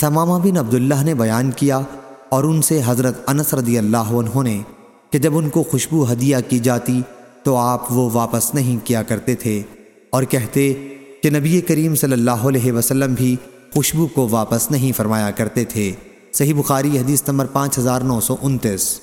ثمامہ بن عبداللہ نے بیان کیا اور ان سے حضرت انس رضی اللہ عنہ نے کہ جب ان کو خوشبو ہدیہ کی جاتی تو آپ وہ واپس نہیں کیا کرتے تھے اور کہتے کہ نبی کریم صلی اللہ علیہ وسلم بھی خوشبو کو واپس نہیں فرمایا کرتے تھے۔ صحیح بخاری حدیث نمبر پانچ ہزار نو سو انتیس۔